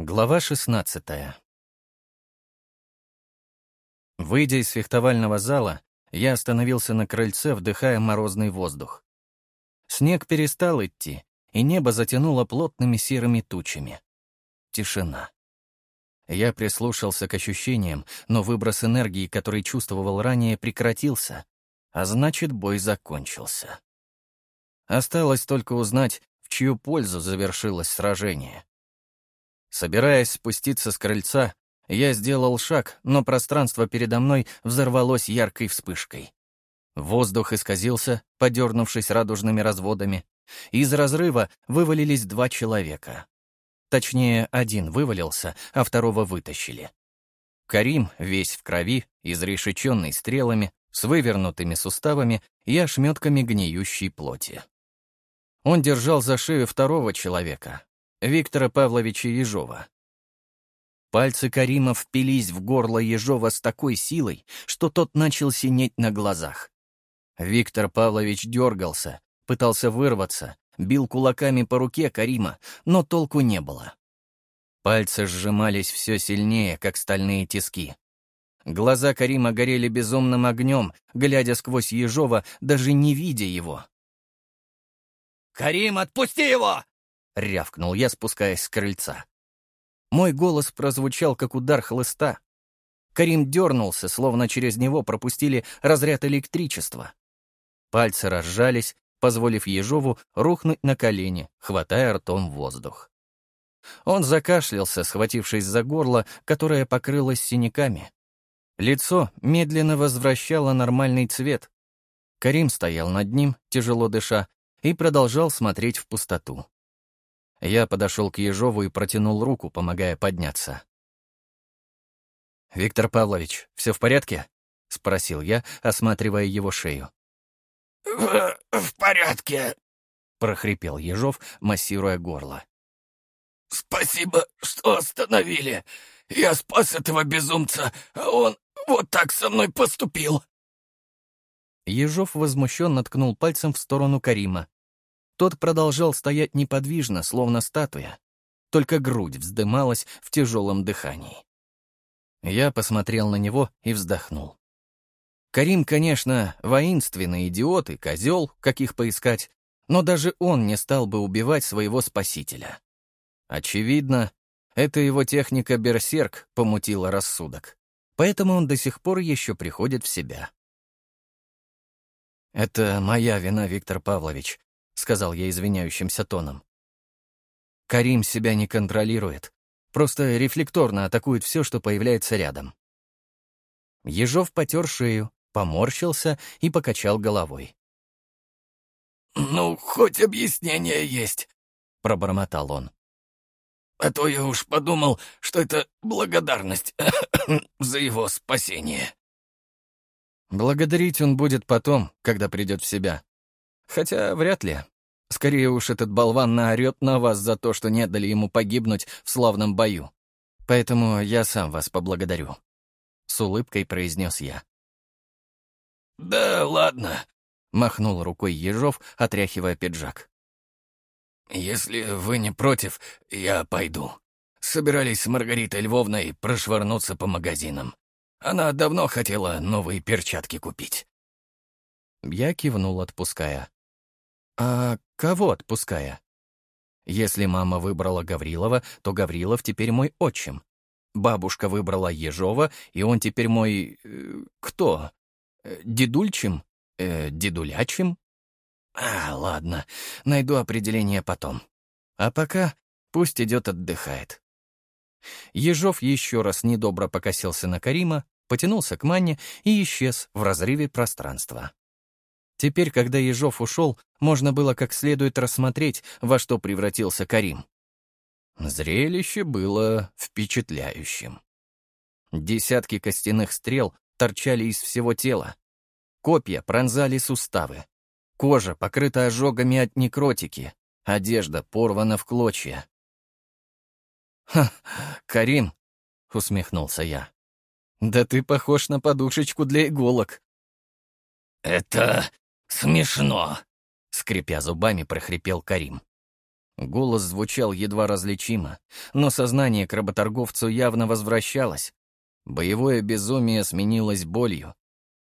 Глава 16 Выйдя из фехтовального зала, я остановился на крыльце, вдыхая морозный воздух. Снег перестал идти, и небо затянуло плотными серыми тучами. Тишина. Я прислушался к ощущениям, но выброс энергии, который чувствовал ранее, прекратился, а значит, бой закончился. Осталось только узнать, в чью пользу завершилось сражение. Собираясь спуститься с крыльца, я сделал шаг, но пространство передо мной взорвалось яркой вспышкой. Воздух исказился, подернувшись радужными разводами. Из разрыва вывалились два человека. Точнее, один вывалился, а второго вытащили. Карим, весь в крови, изрешеченный стрелами, с вывернутыми суставами и ошметками гниющей плоти. Он держал за шею второго человека, Виктора Павловича Ежова. Пальцы Карима впились в горло Ежова с такой силой, что тот начал синеть на глазах. Виктор Павлович дергался, пытался вырваться, бил кулаками по руке Карима, но толку не было. Пальцы сжимались все сильнее, как стальные тиски. Глаза Карима горели безумным огнем, глядя сквозь Ежова, даже не видя его. «Карим, отпусти его!» — рявкнул я, спускаясь с крыльца. Мой голос прозвучал, как удар хлыста. Карим дернулся, словно через него пропустили разряд электричества. Пальцы разжались, позволив Ежову рухнуть на колени, хватая ртом воздух. Он закашлялся, схватившись за горло, которое покрылось синяками. Лицо медленно возвращало нормальный цвет. Карим стоял над ним, тяжело дыша, и продолжал смотреть в пустоту. Я подошел к Ежову и протянул руку, помогая подняться. «Виктор Павлович, все в порядке?» — спросил я, осматривая его шею. «В, в порядке», — прохрипел Ежов, массируя горло. «Спасибо, что остановили. Я спас этого безумца, а он вот так со мной поступил». Ежов возмущенно ткнул пальцем в сторону Карима. Тот продолжал стоять неподвижно, словно статуя. Только грудь вздымалась в тяжелом дыхании. Я посмотрел на него и вздохнул. Карим, конечно, воинственный идиот и козел, каких поискать, но даже он не стал бы убивать своего спасителя. Очевидно, эта его техника берсерк помутила рассудок, поэтому он до сих пор еще приходит в себя. «Это моя вина, Виктор Павлович», — сказал я извиняющимся тоном. Карим себя не контролирует. Просто рефлекторно атакует все, что появляется рядом. Ежов потер шею, поморщился и покачал головой. «Ну, хоть объяснение есть», — пробормотал он. «А то я уж подумал, что это благодарность за его спасение». Благодарить он будет потом, когда придет в себя, Хотя вряд ли. Скорее уж этот болван наорет на вас за то, что не дали ему погибнуть в славном бою. Поэтому я сам вас поблагодарю. С улыбкой произнес я. «Да ладно», — махнул рукой Ежов, отряхивая пиджак. «Если вы не против, я пойду. Собирались с Маргаритой Львовной прошвырнуться по магазинам. Она давно хотела новые перчатки купить». Я кивнул, отпуская. А кого отпуская? Если мама выбрала Гаврилова, то Гаврилов теперь мой отчим. Бабушка выбрала Ежова, и он теперь мой... Э, кто? Э, дедульчим? Э, дедулячим? А, ладно, найду определение потом. А пока пусть идет отдыхает. Ежов еще раз недобро покосился на Карима, потянулся к Манне и исчез в разрыве пространства. Теперь, когда Ежов ушел, можно было как следует рассмотреть, во что превратился Карим. Зрелище было впечатляющим. Десятки костяных стрел торчали из всего тела. Копья пронзали суставы. Кожа покрыта ожогами от некротики. Одежда порвана в клочья. «Ха, Карим!» — усмехнулся я. «Да ты похож на подушечку для иголок». «Это смешно», скрипя зубами, прохрипел Карим. Голос звучал едва различимо, но сознание к работорговцу явно возвращалось. Боевое безумие сменилось болью.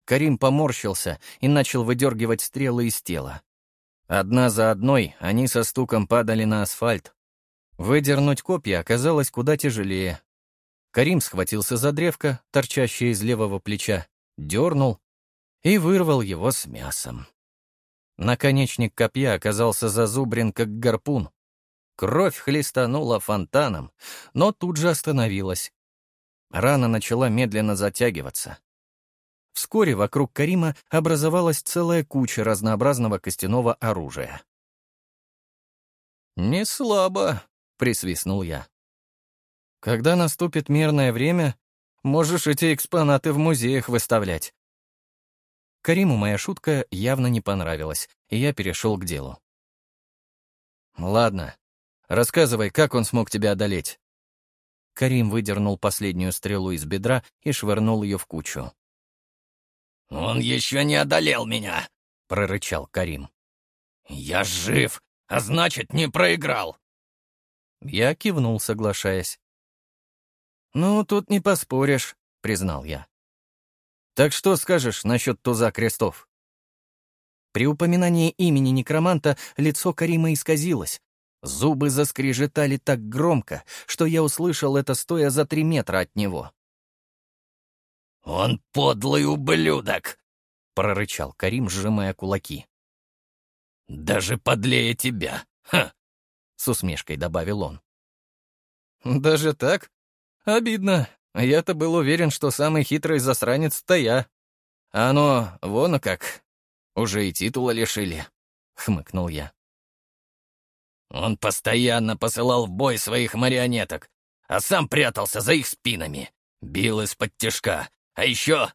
Карим поморщился и начал выдергивать стрелы из тела. Одна за одной они со стуком падали на асфальт. Выдернуть копья оказалось куда тяжелее. Карим схватился за древко, торчащее из левого плеча, дернул и вырвал его с мясом. Наконечник копья оказался зазубрен, как гарпун. Кровь хлестанула фонтаном, но тут же остановилась. Рана начала медленно затягиваться. Вскоре вокруг Карима образовалась целая куча разнообразного костяного оружия. «Не слабо», — присвистнул я. «Когда наступит мирное время, можешь эти экспонаты в музеях выставлять». Кариму моя шутка явно не понравилась, и я перешел к делу. «Ладно, рассказывай, как он смог тебя одолеть?» Карим выдернул последнюю стрелу из бедра и швырнул ее в кучу. «Он еще не одолел меня!» — прорычал Карим. «Я жив, а значит, не проиграл!» Я кивнул, соглашаясь. «Ну, тут не поспоришь», — признал я. «Так что скажешь насчет туза крестов?» При упоминании имени некроманта лицо Карима исказилось. Зубы заскрежетали так громко, что я услышал это, стоя за три метра от него. «Он подлый ублюдок!» — прорычал Карим, сжимая кулаки. «Даже подлее тебя! Ха!» — с усмешкой добавил он. «Даже так? Обидно. Я-то был уверен, что самый хитрый засранец-то я. А оно, вон как, уже и титула лишили», — хмыкнул я. «Он постоянно посылал в бой своих марионеток, а сам прятался за их спинами, бил из-под тяжка, а еще...»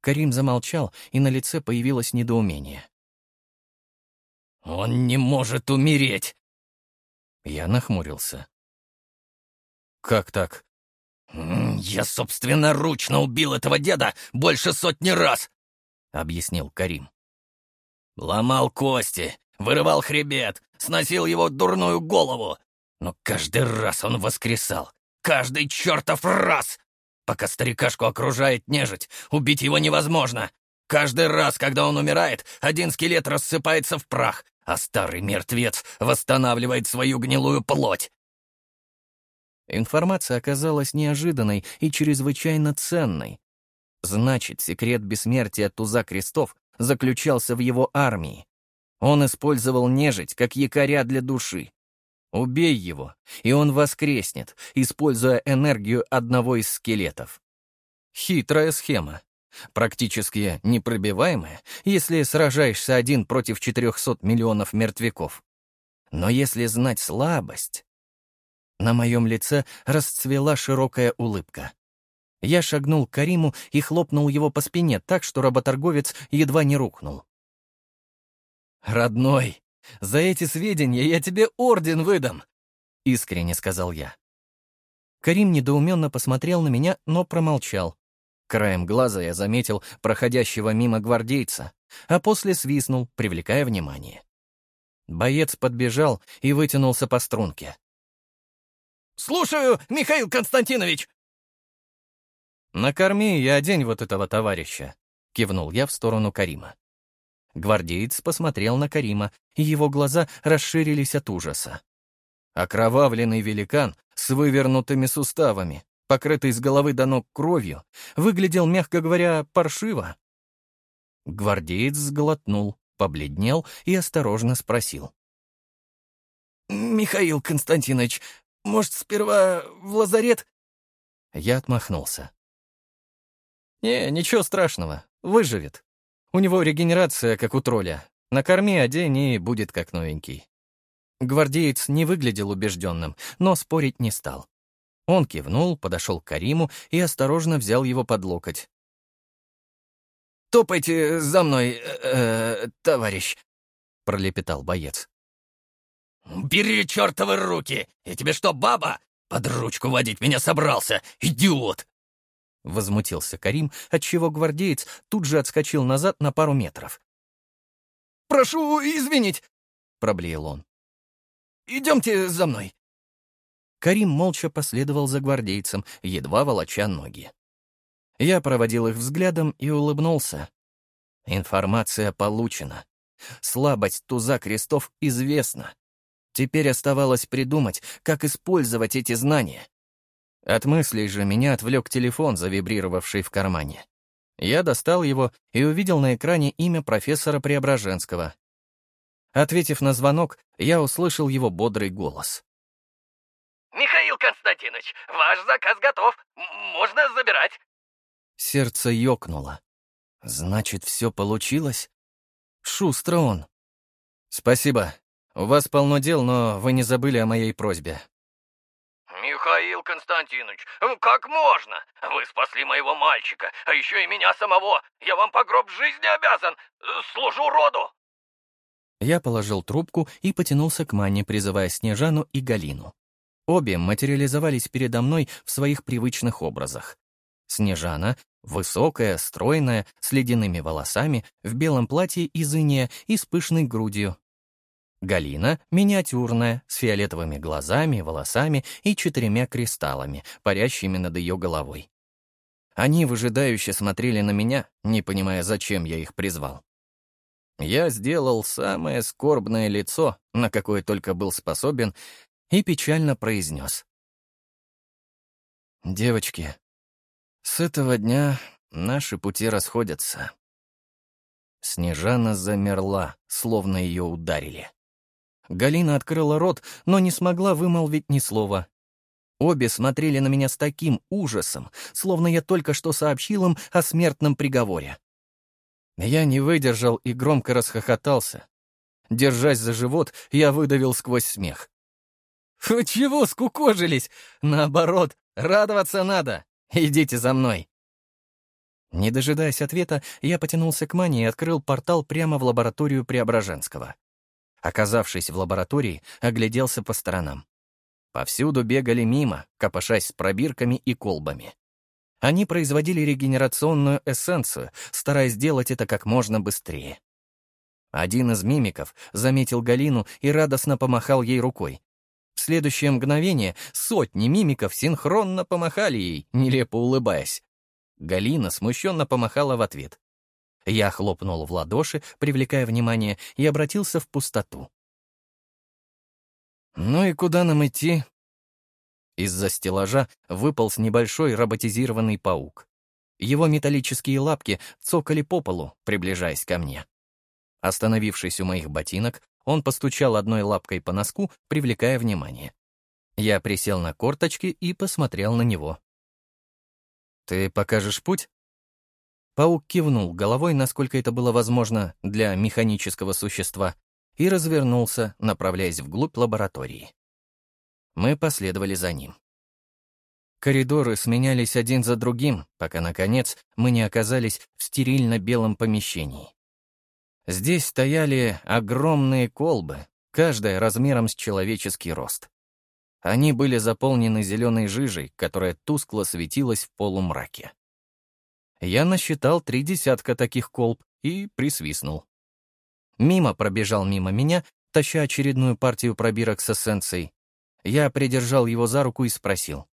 Карим замолчал, и на лице появилось недоумение. «Он не может умереть!» Я нахмурился. «Как так?» «Я собственноручно убил этого деда больше сотни раз!» — объяснил Карим. «Ломал кости, вырывал хребет, сносил его дурную голову, но каждый раз он воскресал. Каждый чертов раз! Пока старикашку окружает нежить, убить его невозможно. Каждый раз, когда он умирает, один скелет рассыпается в прах, а старый мертвец восстанавливает свою гнилую плоть. Информация оказалась неожиданной и чрезвычайно ценной. Значит, секрет бессмертия Туза Крестов заключался в его армии. Он использовал нежить как якоря для души. Убей его, и он воскреснет, используя энергию одного из скелетов. Хитрая схема. Практически непробиваемая, если сражаешься один против 400 миллионов мертвяков. Но если знать слабость... На моем лице расцвела широкая улыбка. Я шагнул к Кариму и хлопнул его по спине так, что работорговец едва не рухнул. «Родной, за эти сведения я тебе орден выдам!» — искренне сказал я. Карим недоуменно посмотрел на меня, но промолчал. Краем глаза я заметил проходящего мимо гвардейца, а после свистнул, привлекая внимание. Боец подбежал и вытянулся по струнке. «Слушаю, Михаил Константинович!» «Накорми и одень вот этого товарища», — кивнул я в сторону Карима. Гвардеец посмотрел на Карима, и его глаза расширились от ужаса. Окровавленный великан с вывернутыми суставами, покрытый с головы до ног кровью, выглядел, мягко говоря, паршиво. Гвардеец сглотнул, побледнел и осторожно спросил. «Михаил Константинович, может, сперва в лазарет?» Я отмахнулся. «Не, ничего страшного, выживет. У него регенерация, как у тролля. Накорми, одень и будет как новенький. Гвардеец не выглядел убежденным, но спорить не стал. Он кивнул, подошел к Кариму и осторожно взял его под локоть. «Топайте за мной, э, э, товарищ», — пролепетал боец. «Бери чертовы руки! Я тебе что, баба? Под ручку водить меня собрался, идиот!» Возмутился Карим, отчего гвардеец тут же отскочил назад на пару метров. «Прошу извинить!» — проблеял он. идемте за мной». Карим молча последовал за гвардейцем, едва волоча ноги. Я проводил их взглядом и улыбнулся. Информация получена. Слабость туза крестов известна. Теперь оставалось придумать, как использовать эти знания. От мыслей же меня отвлек телефон, завибрировавший в кармане. Я достал его и увидел на экране имя профессора Преображенского. Ответив на звонок, я услышал его бодрый голос. «Михаил Константинович, ваш заказ готов. Можно забирать». Сердце ёкнуло. Значит, все получилось? Шустро он. Спасибо. У вас полно дел, но вы не забыли о моей просьбе. «Михаил Константинович, как можно? Вы спасли моего мальчика, а еще и меня самого. Я вам по гроб жизни обязан. Служу роду!» Я положил трубку и потянулся к Манне, призывая Снежану и Галину. Обе материализовались передо мной в своих привычных образах. Снежана Высокая, стройная, с ледяными волосами, в белом платье из иния и с пышной грудью. Галина — миниатюрная, с фиолетовыми глазами, волосами и четырьмя кристаллами, парящими над ее головой. Они выжидающе смотрели на меня, не понимая, зачем я их призвал. Я сделал самое скорбное лицо, на какое только был способен, и печально произнес. «Девочки, с этого дня наши пути расходятся. Снежана замерла, словно ее ударили. Галина открыла рот, но не смогла вымолвить ни слова. Обе смотрели на меня с таким ужасом, словно я только что сообщил им о смертном приговоре. Я не выдержал и громко расхохотался. Держась за живот, я выдавил сквозь смех. «Вы чего скукожились? Наоборот, радоваться надо!» Идите за мной!» Не дожидаясь ответа, я потянулся к Мане и открыл портал прямо в лабораторию Преображенского. Оказавшись в лаборатории, огляделся по сторонам. Повсюду бегали мимо, копошась с пробирками и колбами. Они производили регенерационную эссенцию, стараясь сделать это как можно быстрее. Один из мимиков заметил Галину и радостно помахал ей рукой, в следующее мгновение сотни мимиков синхронно помахали ей, нелепо улыбаясь. Галина смущенно помахала в ответ. Я хлопнул в ладоши, привлекая внимание, и обратился в пустоту. «Ну и куда нам идти?» Из-за стеллажа выполз небольшой роботизированный паук. Его металлические лапки цокали по полу, приближаясь ко мне. Остановившись у моих ботинок, он постучал одной лапкой по носку, привлекая внимание. Я присел на корточки и посмотрел на него. «Ты покажешь путь?» Паук кивнул головой, насколько это было возможно для механического существа, и развернулся, направляясь вглубь лаборатории. Мы последовали за ним. Коридоры сменялись один за другим, пока, наконец, мы не оказались в стерильно-белом помещении. Здесь стояли огромные колбы, каждая размером с человеческий рост. Они были заполнены зеленой жижей, которая тускло светилась в полумраке. Я насчитал три десятка таких колб и присвистнул. Мимо пробежал мимо меня, таща очередную партию пробирок с эссенцией. Я придержал его за руку и спросил.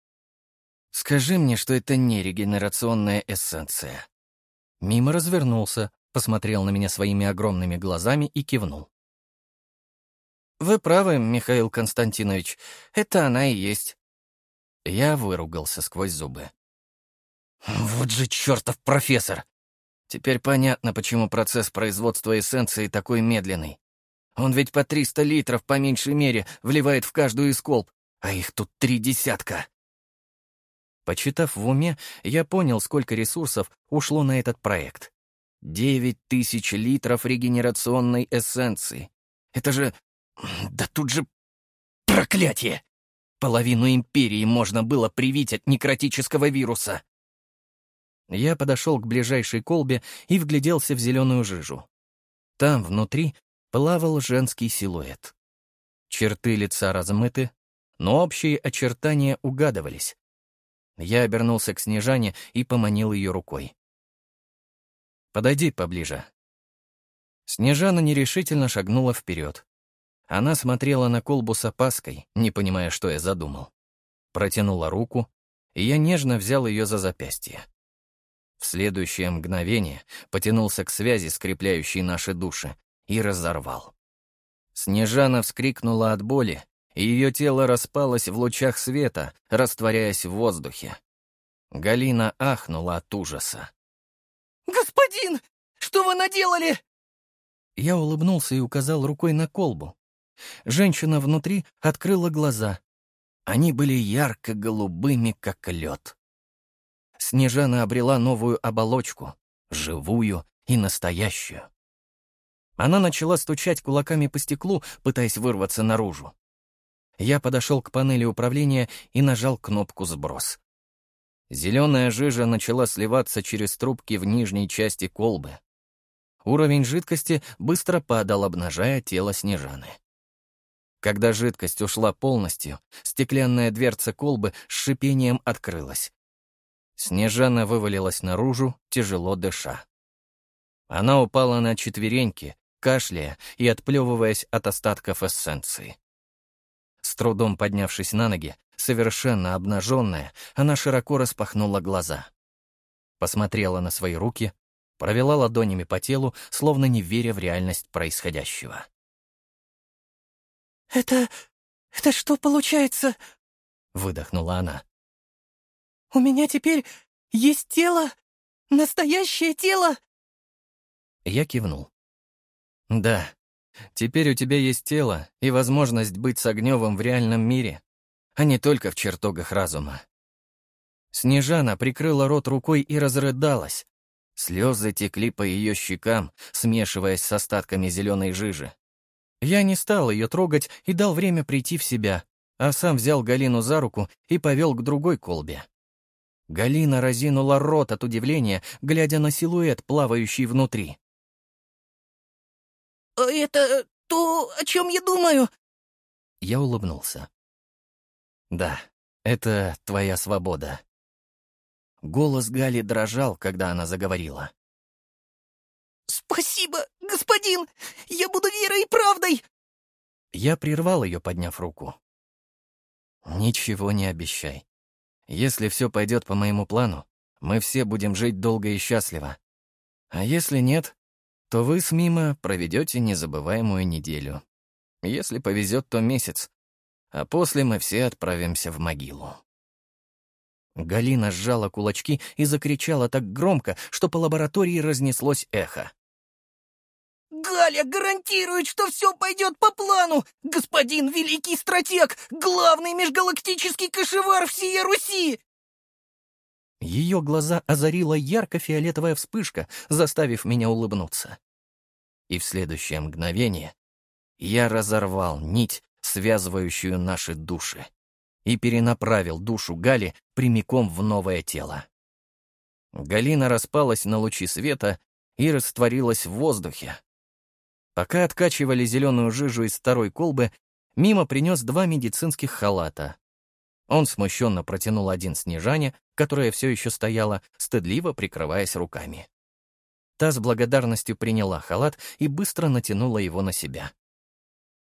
«Скажи мне, что это не регенерационная эссенция». Мимо развернулся, посмотрел на меня своими огромными глазами и кивнул. «Вы правы, Михаил Константинович, это она и есть». Я выругался сквозь зубы. «Вот же чертов профессор! Теперь понятно, почему процесс производства эссенции такой медленный. Он ведь по 300 литров, по меньшей мере, вливает в каждую из колб, а их тут три десятка». Почитав в уме, я понял, сколько ресурсов ушло на этот проект. Девять тысяч литров регенерационной эссенции. Это же... Да тут же... Проклятие! Половину империи можно было привить от некротического вируса. Я подошел к ближайшей колбе и вгляделся в зеленую жижу. Там, внутри, плавал женский силуэт. Черты лица размыты, но общие очертания угадывались. Я обернулся к Снежане и поманил ее рукой. Подойди поближе». Снежана нерешительно шагнула вперед. Она смотрела на колбу с опаской, не понимая, что я задумал. Протянула руку, и я нежно взял ее за запястье. В следующее мгновение потянулся к связи, скрепляющей наши души, и разорвал. Снежана вскрикнула от боли, и ее тело распалось в лучах света, растворяясь в воздухе. Галина ахнула от ужаса. «Господин, что вы наделали?» Я улыбнулся и указал рукой на колбу. Женщина внутри открыла глаза. Они были ярко-голубыми, как лед. Снежана обрела новую оболочку, живую и настоящую. Она начала стучать кулаками по стеклу, пытаясь вырваться наружу. Я подошел к панели управления и нажал кнопку «Сброс». Зеленая жижа начала сливаться через трубки в нижней части колбы. Уровень жидкости быстро падал, обнажая тело Снежаны. Когда жидкость ушла полностью, стеклянная дверца колбы с шипением открылась. Снежана вывалилась наружу, тяжело дыша. Она упала на четвереньки, кашляя и отплевываясь от остатков эссенции. С трудом поднявшись на ноги, совершенно обнаженная, она широко распахнула глаза. Посмотрела на свои руки, провела ладонями по телу, словно не веря в реальность происходящего. «Это... это что получается?» — выдохнула она. «У меня теперь есть тело? Настоящее тело?» Я кивнул. «Да, теперь у тебя есть тело и возможность быть с Огневым в реальном мире, а не только в чертогах разума». Снежана прикрыла рот рукой и разрыдалась. Слезы текли по ее щекам, смешиваясь с остатками зеленой жижи. Я не стал ее трогать и дал время прийти в себя, а сам взял Галину за руку и повел к другой колбе. Галина разинула рот от удивления, глядя на силуэт, плавающий внутри. «А «Это то, о чем я думаю?» Я улыбнулся. «Да, это твоя свобода». Голос Гали дрожал, когда она заговорила. «Спасибо, господин! Я буду верой и правдой!» Я прервал ее, подняв руку. «Ничего не обещай. Если все пойдет по моему плану, мы все будем жить долго и счастливо. А если нет, то вы с Мимо проведете незабываемую неделю. Если повезет, то месяц. А после мы все отправимся в могилу». Галина сжала кулачки и закричала так громко, что по лаборатории разнеслось эхо. «Галя гарантирует, что все пойдет по плану! Господин великий стратег! Главный межгалактический кошевар всей Руси!» Ее глаза озарила ярко-фиолетовая вспышка, заставив меня улыбнуться. И в следующее мгновение я разорвал нить, связывающую наши души, и перенаправил душу Гали прямиком в новое тело. Галина распалась на лучи света и растворилась в воздухе, Пока откачивали зеленую жижу из второй колбы, мимо принес два медицинских халата. Он смущенно протянул один Снежане, которая все еще стояла, стыдливо прикрываясь руками. Та с благодарностью приняла халат и быстро натянула его на себя.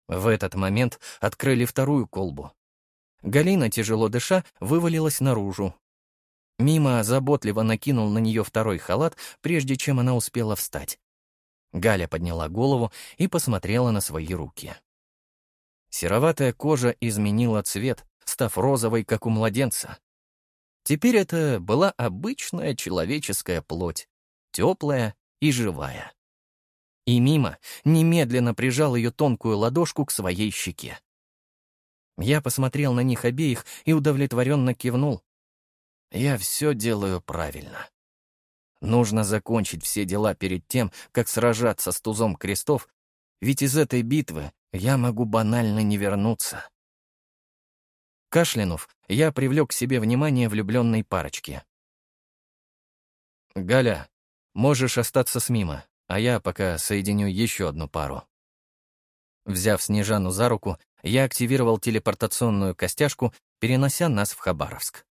В этот момент открыли вторую колбу. Галина, тяжело дыша, вывалилась наружу. Мимо заботливо накинул на нее второй халат, прежде чем она успела встать. Галя подняла голову и посмотрела на свои руки. Сероватая кожа изменила цвет, став розовой, как у младенца. Теперь это была обычная человеческая плоть, теплая и живая. И Мимо немедленно прижал ее тонкую ладошку к своей щеке. Я посмотрел на них обеих и удовлетворенно кивнул. Я все делаю правильно. Нужно закончить все дела перед тем, как сражаться с тузом крестов, ведь из этой битвы я могу банально не вернуться. Кашлянув, я привлек к себе внимание влюбленной парочки. «Галя, можешь остаться с Мимо, а я пока соединю еще одну пару». Взяв Снежану за руку, я активировал телепортационную костяшку, перенося нас в Хабаровск.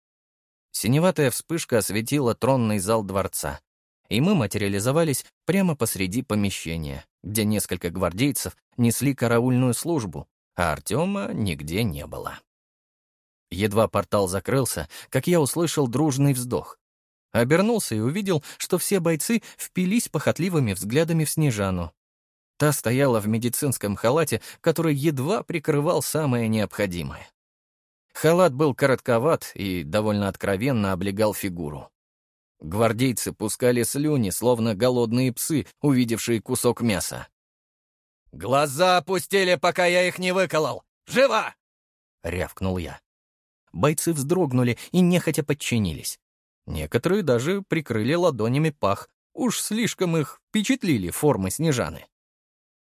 Синеватая вспышка осветила тронный зал дворца, и мы материализовались прямо посреди помещения, где несколько гвардейцев несли караульную службу, а Артема нигде не было. Едва портал закрылся, как я услышал дружный вздох. Обернулся и увидел, что все бойцы впились похотливыми взглядами в Снежану. Та стояла в медицинском халате, который едва прикрывал самое необходимое. Халат был коротковат и довольно откровенно облегал фигуру. Гвардейцы пускали слюни, словно голодные псы, увидевшие кусок мяса. «Глаза опустили, пока я их не выколол! Живо!» — рявкнул я. Бойцы вздрогнули и нехотя подчинились. Некоторые даже прикрыли ладонями пах, уж слишком их впечатлили формы Снежаны.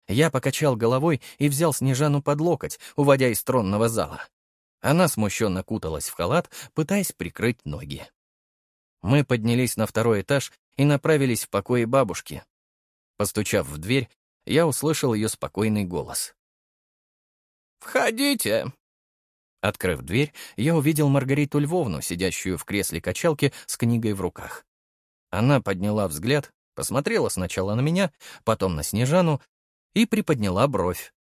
Я покачал головой и взял Снежану под локоть, уводя из тронного зала. Она смущенно куталась в халат, пытаясь прикрыть ноги. Мы поднялись на второй этаж и направились в покои бабушки. Постучав в дверь, я услышал ее спокойный голос. «Входите!» Открыв дверь, я увидел Маргариту Львовну, сидящую в кресле качалки с книгой в руках. Она подняла взгляд, посмотрела сначала на меня, потом на Снежану и приподняла бровь.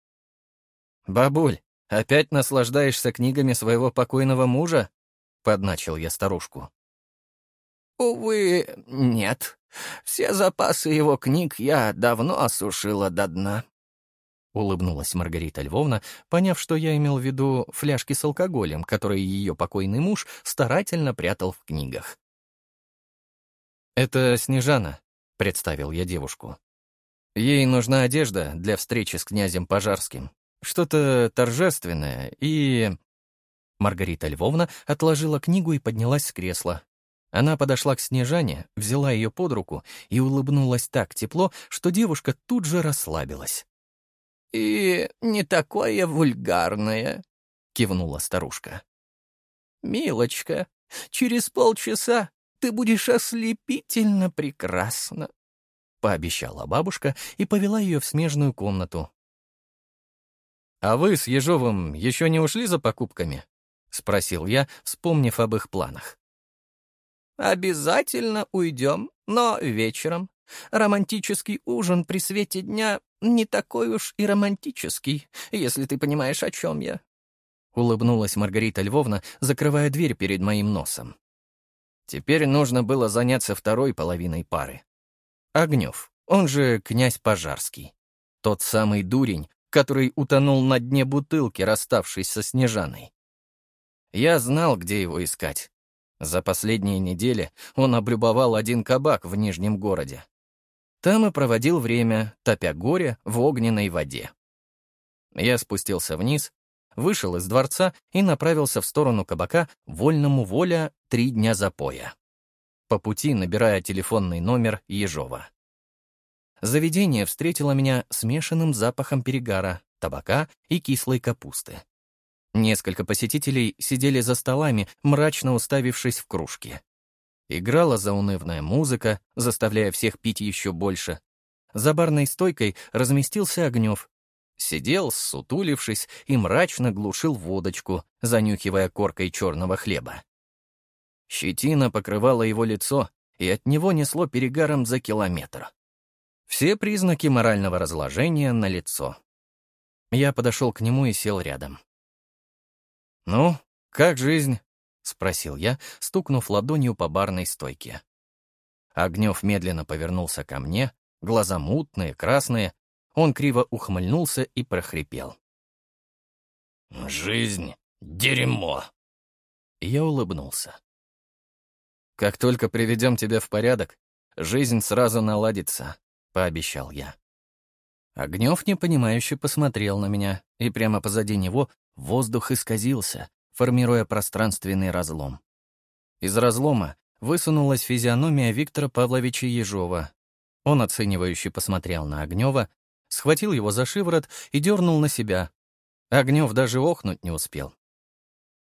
«Бабуль, опять наслаждаешься книгами своего покойного мужа?» — подначил я старушку. «Увы, нет. Все запасы его книг я давно осушила до дна», Улыбнулась Маргарита Львовна, поняв, что я имел в виду фляжки с алкоголем, которые ее покойный муж старательно прятал в книгах. «Это Снежана», — представил я девушку. «Ей нужна одежда для встречи с князем Пожарским. Что-то торжественное и...» Маргарита Львовна отложила книгу и поднялась с кресла. Она подошла к Снежане, взяла ее под руку и улыбнулась так тепло, что девушка тут же расслабилась. «И не такое вульгарное», — кивнула старушка. «Милочка, через полчаса ты будешь ослепительно прекрасна», — пообещала бабушка и повела ее в смежную комнату. «А вы с Ежовым еще не ушли за покупками?» — спросил я, вспомнив об их планах. «Обязательно уйдем, но вечером. Романтический ужин при свете дня не такой уж и романтический, если ты понимаешь, о чем я». Улыбнулась Маргарита Львовна, закрывая дверь перед моим носом. Теперь нужно было заняться второй половиной пары. Огнев, он же князь Пожарский. Тот самый дурень, который утонул на дне бутылки, расставшись со Снежаной. Я знал, где его искать. За последние недели он облюбовал один кабак в Нижнем городе. Там и проводил время, топя горе в огненной воде. Я спустился вниз, вышел из дворца и направился в сторону кабака «Вольному воля. Три дня запоя». По пути набирая телефонный номер Ежова. Заведение встретило меня смешанным запахом перегара, табака и кислой капусты. Несколько посетителей сидели за столами, мрачно уставившись в кружки. Играла заунывная музыка, заставляя всех пить еще больше. За барной стойкой разместился Огнев. Сидел, сутулившись, и мрачно глушил водочку, занюхивая коркой черного хлеба. Щетина покрывала его лицо, и от него несло перегаром за километр. Все признаки морального разложения на лицо. Я подошел к нему и сел рядом. «Ну, как жизнь?» — спросил я, стукнув ладонью по барной стойке. Огнев медленно повернулся ко мне, глаза мутные, красные. Он криво ухмыльнулся и прохрипел. «Жизнь — дерьмо!» Я улыбнулся. «Как только приведем тебя в порядок, жизнь сразу наладится», — пообещал я. Огнев непонимающе посмотрел на меня, и прямо позади него воздух исказился, формируя пространственный разлом. Из разлома высунулась физиономия Виктора Павловича Ежова. Он оценивающе посмотрел на Огнева, схватил его за шиворот и дернул на себя. Огнев даже охнуть не успел.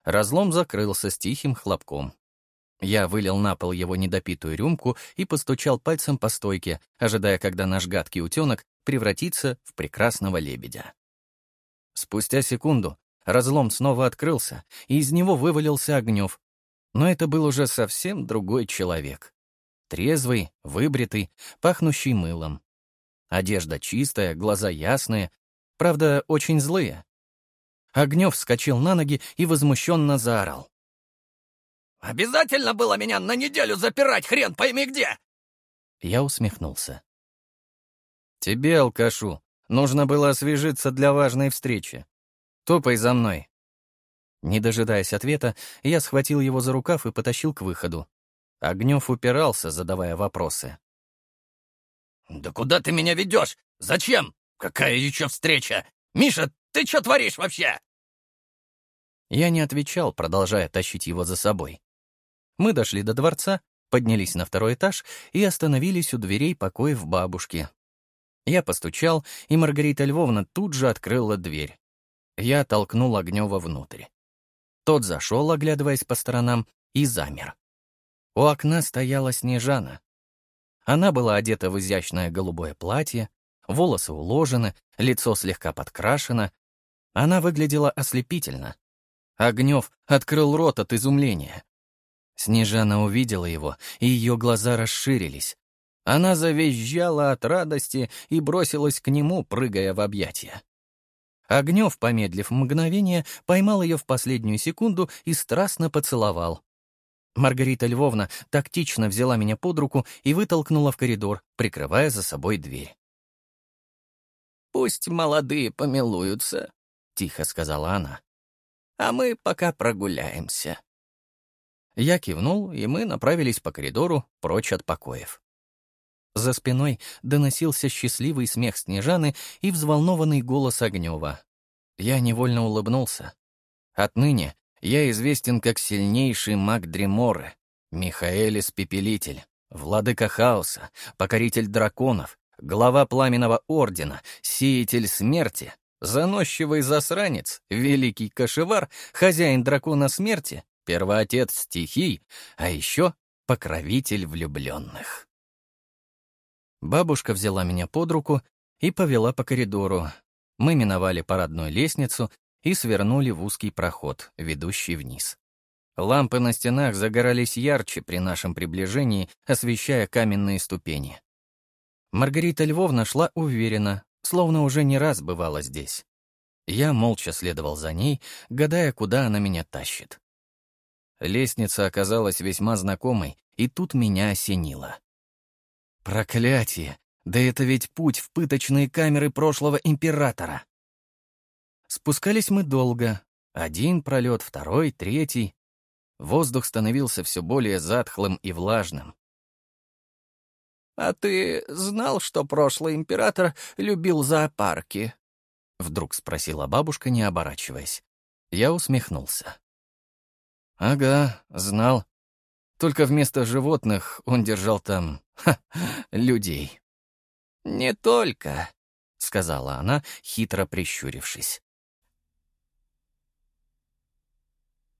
Разлом закрылся с тихим хлопком. Я вылил на пол его недопитую рюмку и постучал пальцем по стойке, ожидая, когда наш гадкий утенок превратится в прекрасного лебедя. Спустя секунду Разлом снова открылся, и из него вывалился Огнев. Но это был уже совсем другой человек. Трезвый, выбритый, пахнущий мылом. Одежда чистая, глаза ясные, правда, очень злые. Огнев вскочил на ноги и возмущенно заорал. «Обязательно было меня на неделю запирать, хрен пойми где!» Я усмехнулся. «Тебе, алкашу, нужно было освежиться для важной встречи. Топай за мной». Не дожидаясь ответа, я схватил его за рукав и потащил к выходу. Огнев упирался, задавая вопросы. «Да куда ты меня ведешь? Зачем? Какая еще встреча? Миша, ты что творишь вообще?» Я не отвечал, продолжая тащить его за собой. Мы дошли до дворца, поднялись на второй этаж и остановились у дверей покоев бабушки. Я постучал, и Маргарита Львовна тут же открыла дверь. Я толкнул Огнева внутрь. Тот зашел, оглядываясь по сторонам, и замер. У окна стояла Снежана. Она была одета в изящное голубое платье, волосы уложены, лицо слегка подкрашено. Она выглядела ослепительно. Огнев открыл рот от изумления. Снежана увидела его, и ее глаза расширились. Она завизжала от радости и бросилась к нему, прыгая в объятия. Огнев, помедлив мгновение, поймал ее в последнюю секунду и страстно поцеловал. Маргарита Львовна тактично взяла меня под руку и вытолкнула в коридор, прикрывая за собой дверь. «Пусть молодые помилуются», — тихо сказала она. «А мы пока прогуляемся». Я кивнул, и мы направились по коридору прочь от покоев. За спиной доносился счастливый смех Снежаны и взволнованный голос Огнева. Я невольно улыбнулся. Отныне я известен как сильнейший маг Дреморы, Михаэль Испепелитель, владыка хаоса, покоритель драконов, глава Пламенного Ордена, сеятель смерти, заносчивый засранец, великий кошевар, хозяин дракона смерти, первоотец стихий, а еще покровитель влюбленных. Бабушка взяла меня под руку и повела по коридору. Мы миновали парадную лестницу и свернули в узкий проход, ведущий вниз. Лампы на стенах загорались ярче при нашем приближении, освещая каменные ступени. Маргарита Львовна шла уверенно, словно уже не раз бывала здесь. Я молча следовал за ней, гадая, куда она меня тащит. Лестница оказалась весьма знакомой, и тут меня осенило. Проклятие! Да это ведь путь в пыточные камеры прошлого императора. Спускались мы долго. Один пролет, второй, третий. Воздух становился все более затхлым и влажным. «А ты знал, что прошлый император любил зоопарки?» — вдруг спросила бабушка, не оборачиваясь. Я усмехнулся. «Ага, знал. Только вместо животных он держал там Ха, людей. «Не только», — сказала она, хитро прищурившись.